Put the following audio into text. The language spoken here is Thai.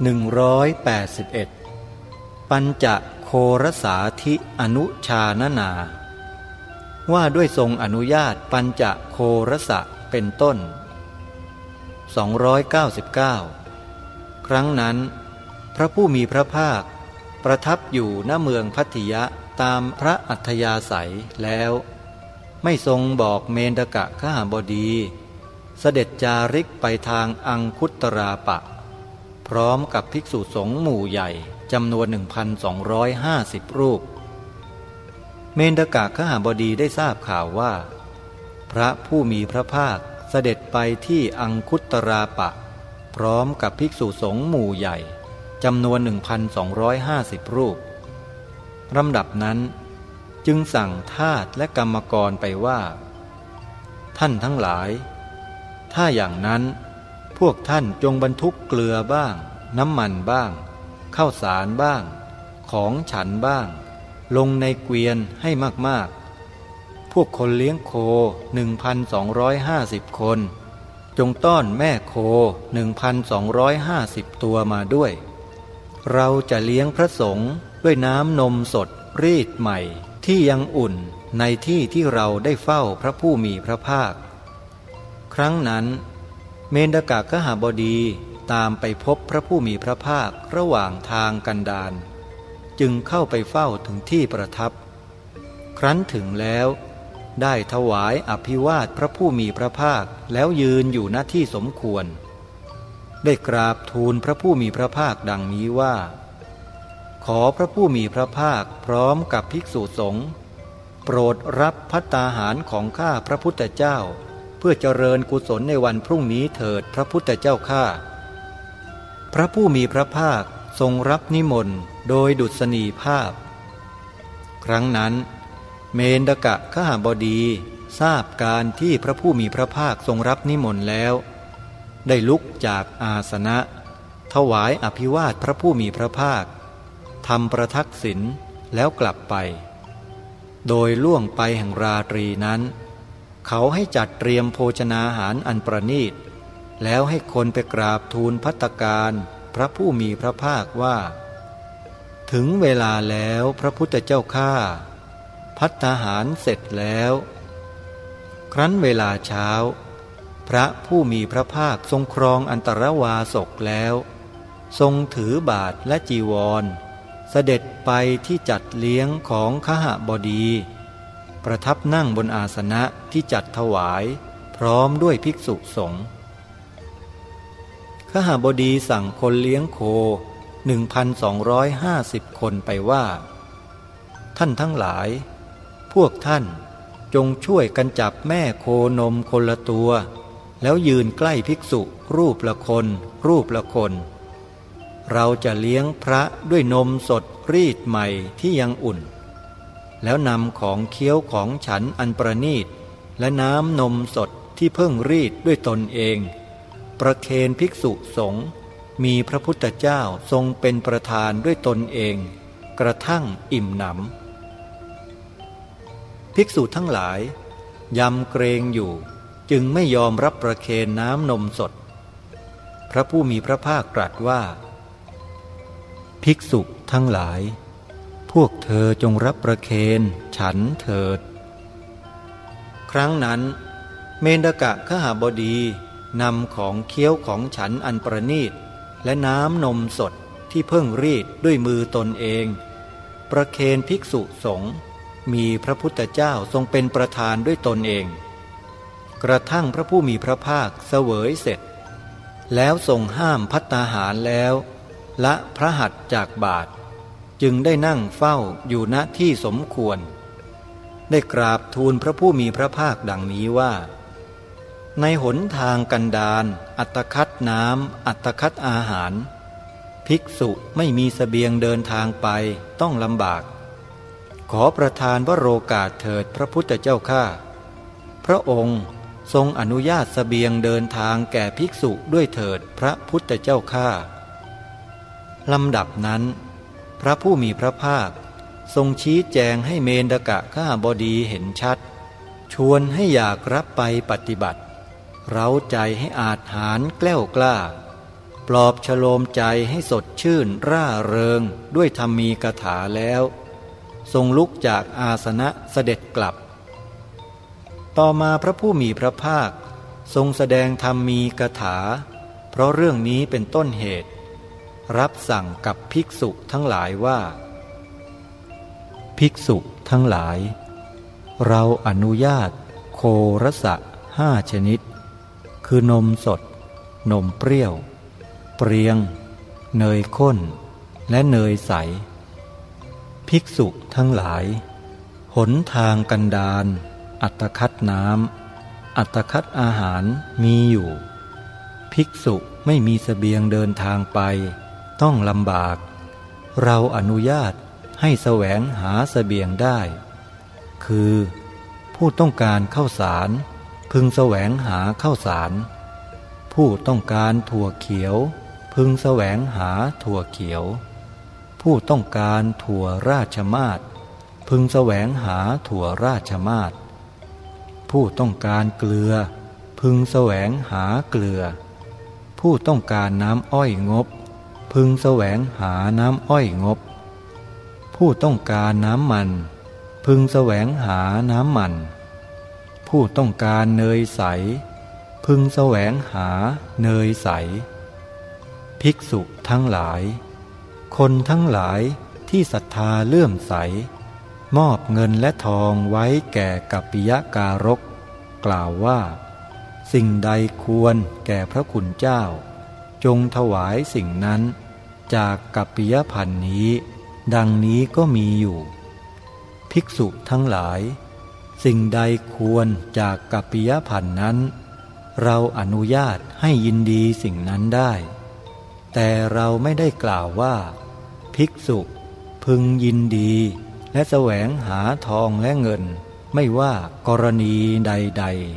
181 ปัญจโครสาธิอนุชานนา ว่าด้วยทรงอนุญาตปัญจโครสะเป็นต้น 299 ครั้งนั้น พระผู้มีพระภาค ประทับอยู่ณเมืองพัทยะตามพระอัธยาศัยแล้ว ไม่ทรงบอกเมนกะขหาบดี เสด็จจาริกไปทางอังคุตราปะ พร้อมกับภิกษุสงฆ์หมู่ใหญ่จำนวน 1,250 รูป เมนตกะขหาบดีได้ทราบข่าวว่า พระผู้มีพระภาคเสด็จไปที่อังคุตราปะ พร้อมกับภิกษุสงฆ์หมู่ใหญ่จำนวน 1,250 รูปลำดับนั้น จึงสั่งทาตและกรรมกรไปว่า ท่านทั้งหลาย ถ้าอย่างนั้น พวกท่านจงบรรทุกเกลือบ้าง น้ำมันบ้างข้าวสารบ้าง ของฉันบ้าง ลงในเกวียนให้มากๆ พวกคนเลี้ยงโค 1,250 คน จงต้อนแม่โค 1,250 ตัวมาด้วย เราจะเลี้ยงพระสงฆ์ด้วยน้ำนมสดรีดใหม่ที่ยังอุ่นในที่ที่เราได้เฝ้าพระผู้มีพระภาค ครั้งนั้น เมนกากหาบดีตามไปพบพระผู้มีพระภาคระหว่างทางกันดานจึงเข้าไปเฝ้าถึงที่ประทับ ครั้นถึงแล้ว ได้ถวายอภิวาทพระผู้มีพระภาคแล้วยืนอยู่หน้าที่สมควร ได้กราบทูลพระผู้มีพระภาคดังนี้ว่า ขอพระผู้มีพระภาคพร้อมกับภิกษุสงฆ์โปรดรับพัตตาหารของข้าพระพุทธเจ้า เพื่อเจริญกุศลในวันพรุ่งนี้เถิดพระพุทธเจ้าข้าพระผู้มีพระภาคทรงรับนิมนต์โดยดุษณีภาพ ครั้งนั้น เมนกะขหาบดีทราบการที่พระผู้มีพระภาคทรงรับนิมนต์แล้ว ได้ลุกจากอาสนะ ถวายอภิวาทพระผู้มีพระภาคทำประทักษิณแล้วกลับไป โดยล่วงไปแห่งราตรีนั้น เขาให้จัดเตรียมโภชนาหารอันประนีต แล้วให้คนไปกราบทูลพัตการพระผู้มีพระภาคว่า ถึงเวลาแล้วพระพุทธเจ้าข้าพัตหารเสร็จแล้ว ครั้นเวลาเช้า พระผู้มีพระภาคทรงครองอันตรวาสกแล้ว ทรงถือบาทและจีวร เสด็จไปที่จัดเลี้ยงของขหบดี ประทับนั่งบนอาสนะที่จัดถวาย พร้อมด้วยภิกษุสงฆ์ขหาบดีสั่งคนเลี้ยงโค 1,250 คนไปว่า ท่านทั้งหลาย พวกท่านจงช่วยกันจับแม่โคนมคนละตัว แล้วยืนใกล้ภิกษุ รูปละคน รูปละคน เราจะเลี้ยงพระด้วยนมสดรีดใหม่ที่ยังอุ่น แล้วนำของเคี้ยวของฉันอันประนีต และน้ำนมสดที่เพิ่งรีดด้วยตนเอง ประเคนภิกษุสงฆ์มีพระพุทธเจ้าทรงเป็นประธานด้วยตนเอง กระทั่งอิ่มหนำภิกษุทั้งหลาย ยำเกรงอยู่จึงไม่ยอมรับประเคนน้ำนมสด พระผู้มีพระภาคตรัสว่า ภิกษุทั้งหลาย พวกเธอจงรับประเคนฉันเถิด ครั้งนั้น เมนกะขหาบดีนำของเคี้ยวของฉันอันประนีต และน้ำนมสดที่เพิ่งรีดด้วยมือตนเอง ประเคนภิกษุสงฆ์มีพระพุทธเจ้าทรงเป็นประธานด้วยตนเอง กระทั่งพระผู้มีพระภาคเสวยเสร็จ แล้วทรงห้ามพัตตาหารแล้ว ละพระหัตจากบาท จึงได้นั่งเฝ้าอยู่ณที่สมควร ได้กราบทูลพระผู้มีพระภาคดังนี้ว่า ในหนทางกันดานอัตคัดน้ำอัตคัดอาหาร ภิกษุไม่มีสเสบียงเดินทางไปต้องลำบาก ขอประทานวโรกาสเถิดพระพุทธเจ้าข้าพระองค์ทรงอนุญาตสเสบียงเดินทางแก่ภิกษุด้วยเถิดพระพุทธเจ้าข้าลำดับนั้น พระผู้มีพระภาค ทรงชี้แจงให้เมนกะข้าบดีเห็นชัด ชวนให้อยากรับไปปฏิบัติ เราใจให้อาจหารแกล้วกล้า ปลอบฉโลมใจให้สดชื่นร่าเริงด้วยธรรมีกถาแล้ว ทรงลุกจากอาสนะเสด็จกลับ ต่อมาพระผู้มีพระภาค ทรงแสดงธรรมีกถา เพราะเรื่องนี้เป็นต้นเหตุ รับสั่งกับภิกษุทั้งหลายว่า ภิกษุทั้งหลาย เราอนุญาต โครสะห้าชนิด คือนมสด นมเปรี้ยว เปรียง เนยข้น และเนยใส ภิกษุทั้งหลาย หนทางกันดาน อัตคัดน้ำ อัตคัดอาหารมีอยู่ ภิกษุไม่มีสเสบียงเดินทางไป ต้องลำบาก เราอนุญาตให้แสวงหาสเสบียงได้ คือ ผู้ต้องการเข้าสาร พึงแสวงหาเข้าสาร ผู้ต้องการถั่วเขียว พึงแสวงหาถั่วเขียว ผู้ต้องการถั่วราชมาศพึงแสวงหาถั่วราชมาศผู้ต้องการเกลือ พึงแสวงหาเกลือ ผู้ต้องการน้ำอ้อยงบ พึงแสวงหาน้ำอ้อยงบ ผู้ต้องการน้ำมัน พึงแสวงหาน้ำมัน ผู้ต้องการเนยใส พึงแสวงหาเนยใส ภิกษุทั้งหลาย คนทั้งหลายที่ศรัทธาเลื่อมใส มอบเงินและทองไว้แก่กัปปิยะการก กล่าวว่า สิ่งใดควรแก่พระคุณเจ้าจงถวายสิ่งนั้น จากกัปปิยพันธ์นี้ ดังนี้ก็มีอยู่ ภิกษุทั้งหลาย สิ่งใดควรจากกัปปิยพันธ์นั้น เราอนุญาตให้ยินดีสิ่งนั้นได้ แต่เราไม่ได้กล่าวว่า ภิกษุพึงยินดีและแสวงหาทองและเงิน ไม่ว่ากรณีใด ๆ